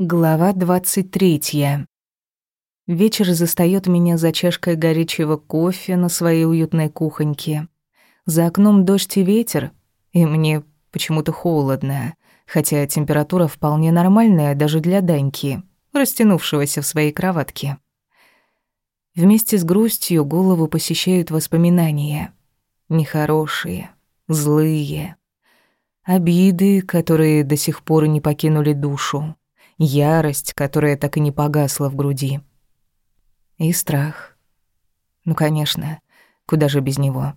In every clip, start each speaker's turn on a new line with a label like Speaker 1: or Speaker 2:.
Speaker 1: Глава 23. Вечер застаёт меня за чашкой горячего кофе на своей уютной кухоньке. За окном дождь и ветер, и мне почему-то холодно, хотя температура вполне нормальная даже для Даньки, растянувшегося в своей кроватке. Вместе с грустью голову посещают воспоминания. Нехорошие, злые. Обиды, которые до сих пор не покинули душу ярость, которая так и не погасла в груди. И страх. Ну, конечно, куда же без него.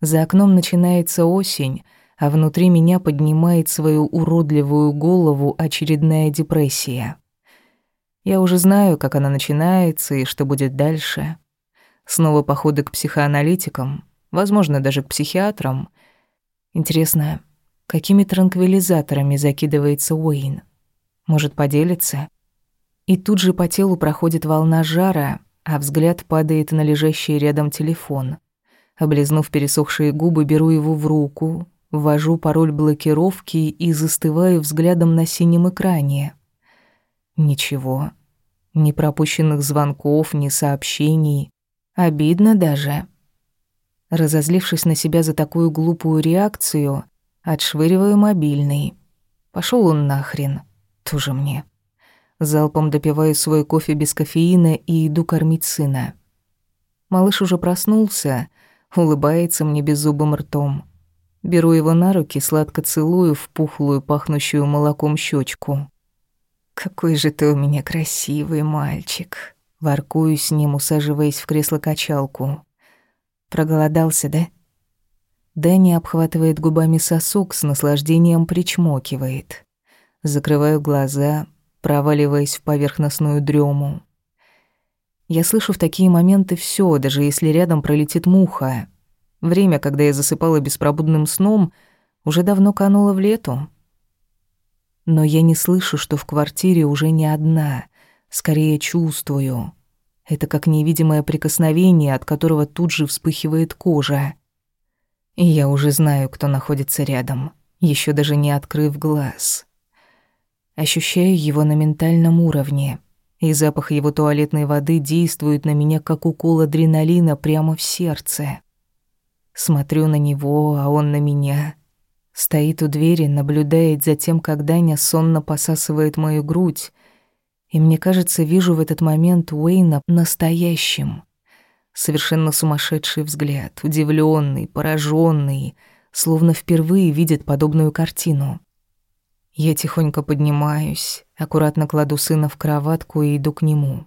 Speaker 1: За окном начинается осень, а внутри меня поднимает свою уродливую голову очередная депрессия. Я уже знаю, как она начинается и что будет дальше. Снова походы к психоаналитикам, возможно, даже к психиатрам. Интересно, какими транквилизаторами закидывается Уэйн? Может, поделиться? И тут же по телу проходит волна жара, а взгляд падает на лежащий рядом телефон. Облизнув пересохшие губы, беру его в руку, ввожу пароль блокировки и застываю взглядом на синем экране. Ничего. Ни пропущенных звонков, ни сообщений. Обидно даже. Разозлившись на себя за такую глупую реакцию, отшвыриваю мобильный. Пошел он нахрен. Тоже мне. Залпом допиваю свой кофе без кофеина и иду кормить сына. Малыш уже проснулся, улыбается мне беззубым ртом. Беру его на руки, сладко целую в пухлую, пахнущую молоком щечку. «Какой же ты у меня красивый мальчик!» Воркую с ним, усаживаясь в кресло-качалку. «Проголодался, да?» Дани обхватывает губами сосок, с наслаждением причмокивает. Закрываю глаза, проваливаясь в поверхностную дрему. Я слышу в такие моменты все, даже если рядом пролетит муха. Время, когда я засыпала беспробудным сном, уже давно кануло в лету. Но я не слышу, что в квартире уже не одна, скорее чувствую. Это как невидимое прикосновение, от которого тут же вспыхивает кожа. И я уже знаю, кто находится рядом, еще даже не открыв глаз. Ощущаю его на ментальном уровне, и запах его туалетной воды действует на меня как укол адреналина прямо в сердце. Смотрю на него, а он на меня. Стоит у двери, наблюдает за тем, как Даня сонно посасывает мою грудь, и мне кажется, вижу в этот момент Уэйна настоящим. Совершенно сумасшедший взгляд, удивленный, пораженный, словно впервые видит подобную картину. Я тихонько поднимаюсь, аккуратно кладу сына в кроватку и иду к нему.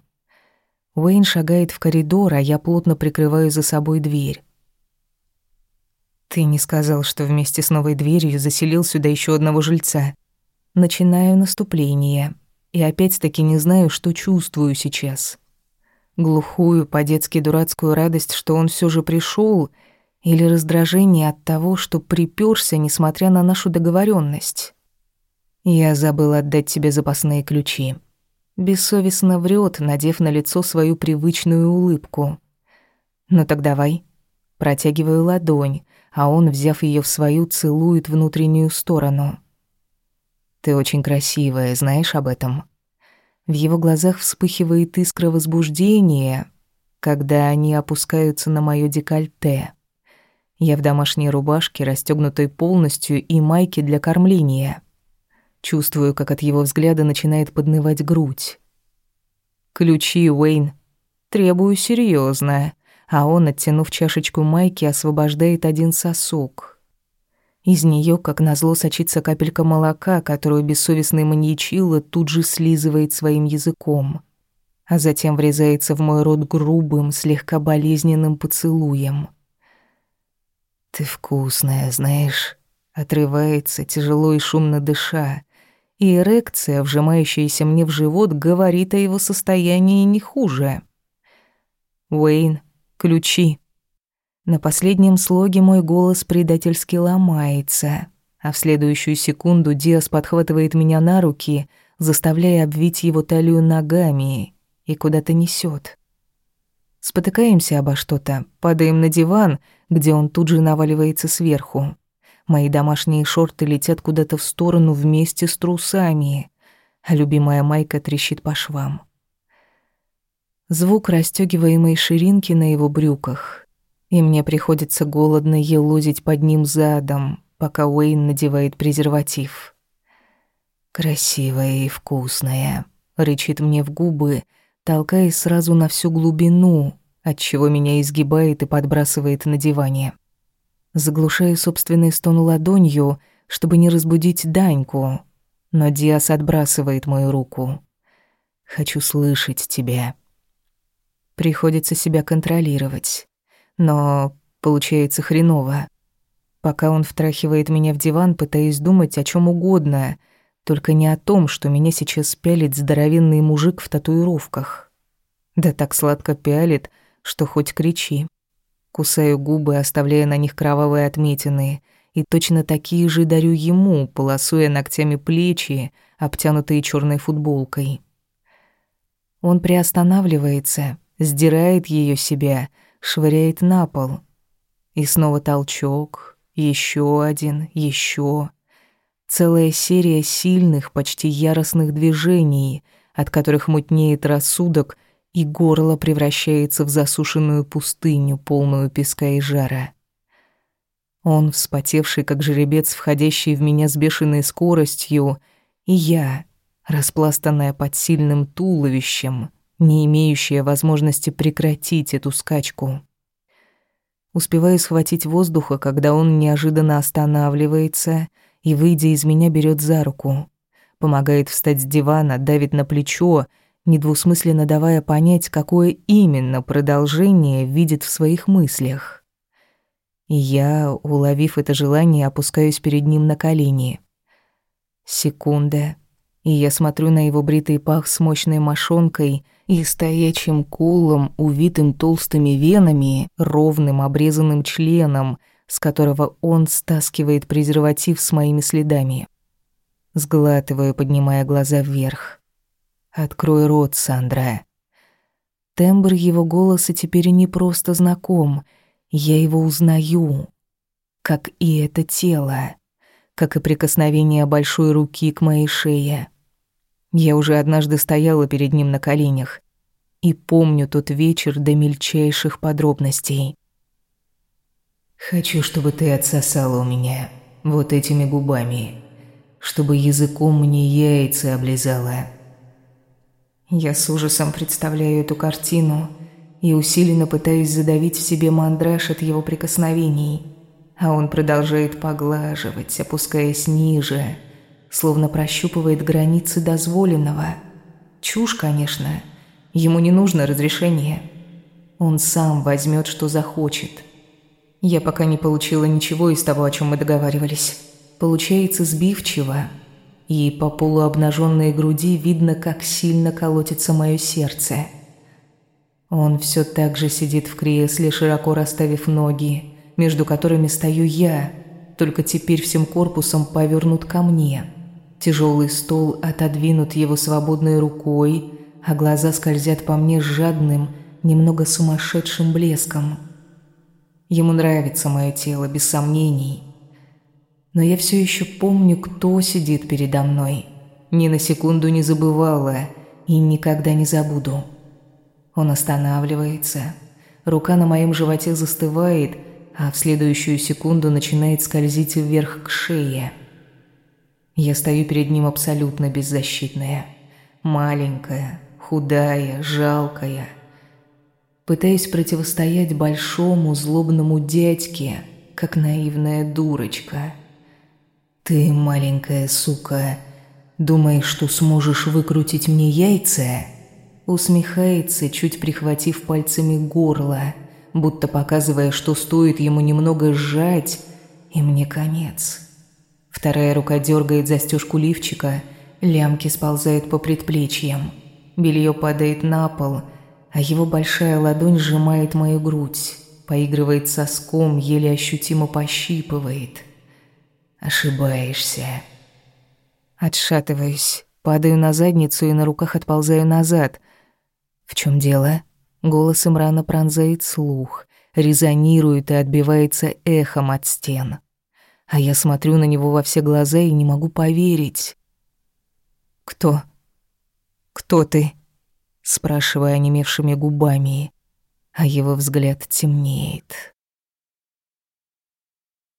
Speaker 1: Уэйн шагает в коридор, а я плотно прикрываю за собой дверь. «Ты не сказал, что вместе с новой дверью заселил сюда еще одного жильца». Начинаю наступление, и опять-таки не знаю, что чувствую сейчас. Глухую, по-детски дурацкую радость, что он все же пришел, или раздражение от того, что припёрся, несмотря на нашу договоренность. Я забыл отдать тебе запасные ключи. Бессовестно врет, надев на лицо свою привычную улыбку. Ну так давай. Протягиваю ладонь, а он, взяв ее в свою, целует внутреннюю сторону. Ты очень красивая, знаешь об этом? В его глазах вспыхивает искра возбуждения, когда они опускаются на моё декольте. Я в домашней рубашке, расстёгнутой полностью, и майке для кормления. Чувствую, как от его взгляда начинает поднывать грудь. Ключи, Уэйн. Требую серьезно, а он, оттянув чашечку майки, освобождает один сосок. Из нее, как назло, сочится капелька молока, которую бессовестный маньячило тут же слизывает своим языком, а затем врезается в мой рот грубым, слегка болезненным поцелуем. «Ты вкусная, знаешь», — отрывается, тяжело и шумно дыша, и эрекция, вжимающаяся мне в живот, говорит о его состоянии не хуже. «Уэйн, ключи». На последнем слоге мой голос предательски ломается, а в следующую секунду Диас подхватывает меня на руки, заставляя обвить его талию ногами и куда-то несет. Спотыкаемся обо что-то, падаем на диван, где он тут же наваливается сверху. Мои домашние шорты летят куда-то в сторону вместе с трусами. а любимая майка трещит по швам. Звук расстёгиваемой ширинки на его брюках, и мне приходится голодно елозить под ним задом, пока Уэйн надевает презерватив. «Красивая и вкусная», — рычит мне в губы, толкаясь сразу на всю глубину, отчего меня изгибает и подбрасывает на диване. Заглушаю собственный стон ладонью, чтобы не разбудить Даньку, но Диас отбрасывает мою руку. «Хочу слышать тебя». Приходится себя контролировать, но получается хреново. Пока он втрахивает меня в диван, пытаясь думать о чем угодно, только не о том, что меня сейчас пялит здоровенный мужик в татуировках. Да так сладко пялит, что хоть кричи. Кусаю губы, оставляя на них кровавые отметины, и точно такие же дарю ему, полосуя ногтями плечи, обтянутые черной футболкой. Он приостанавливается, сдирает ее себя, швыряет на пол. И снова толчок, еще один, еще. Целая серия сильных, почти яростных движений, от которых мутнеет рассудок, и горло превращается в засушенную пустыню, полную песка и жара. Он, вспотевший, как жеребец, входящий в меня с бешеной скоростью, и я, распластанная под сильным туловищем, не имеющая возможности прекратить эту скачку. Успеваю схватить воздуха, когда он неожиданно останавливается и, выйдя из меня, берет за руку. Помогает встать с дивана, давит на плечо, недвусмысленно давая понять, какое именно продолжение видит в своих мыслях. И я, уловив это желание, опускаюсь перед ним на колени. Секунда, и я смотрю на его бритый пах с мощной мошонкой — и стоячим кулом, увитым толстыми венами, ровным обрезанным членом, с которого он стаскивает презерватив с моими следами. Сглатываю, поднимая глаза вверх. «Открой рот, Сандра». Тембр его голоса теперь не просто знаком, я его узнаю, как и это тело, как и прикосновение большой руки к моей шее. Я уже однажды стояла перед ним на коленях и помню тот вечер до мельчайших подробностей. «Хочу, чтобы ты отсосала у меня вот этими губами, чтобы языком мне яйца облизала». Я с ужасом представляю эту картину и усиленно пытаюсь задавить в себе мандраж от его прикосновений, а он продолжает поглаживать, опускаясь ниже – словно прощупывает границы дозволенного. Чушь, конечно. Ему не нужно разрешение. Он сам возьмет, что захочет. Я пока не получила ничего из того, о чем мы договаривались. Получается сбивчиво, и по полуобнаженной груди видно, как сильно колотится мое сердце. Он все так же сидит в кресле, широко расставив ноги, между которыми стою я, только теперь всем корпусом повернут ко мне. Тяжелый стол отодвинут его свободной рукой, а глаза скользят по мне с жадным, немного сумасшедшим блеском. Ему нравится мое тело, без сомнений. Но я все еще помню, кто сидит передо мной. Ни на секунду не забывала и никогда не забуду. Он останавливается. Рука на моем животе застывает, а в следующую секунду начинает скользить вверх к шее. Я стою перед ним абсолютно беззащитная. Маленькая, худая, жалкая. Пытаясь противостоять большому злобному дядьке, как наивная дурочка. «Ты, маленькая сука, думаешь, что сможешь выкрутить мне яйца?» Усмехается, чуть прихватив пальцами горло, будто показывая, что стоит ему немного сжать, и мне конец. Вторая рука дергает застежку лифчика, лямки сползают по предплечьям. Белье падает на пол, а его большая ладонь сжимает мою грудь, поигрывает соском, еле ощутимо пощипывает. Ошибаешься. Отшатываюсь, падаю на задницу и на руках отползаю назад. В чем дело? Голос Имрана пронзает слух, резонирует и отбивается эхом от стен а я смотрю на него во все глаза и не могу поверить. «Кто?» «Кто ты?» Спрашиваю онемевшими губами, а его взгляд темнеет.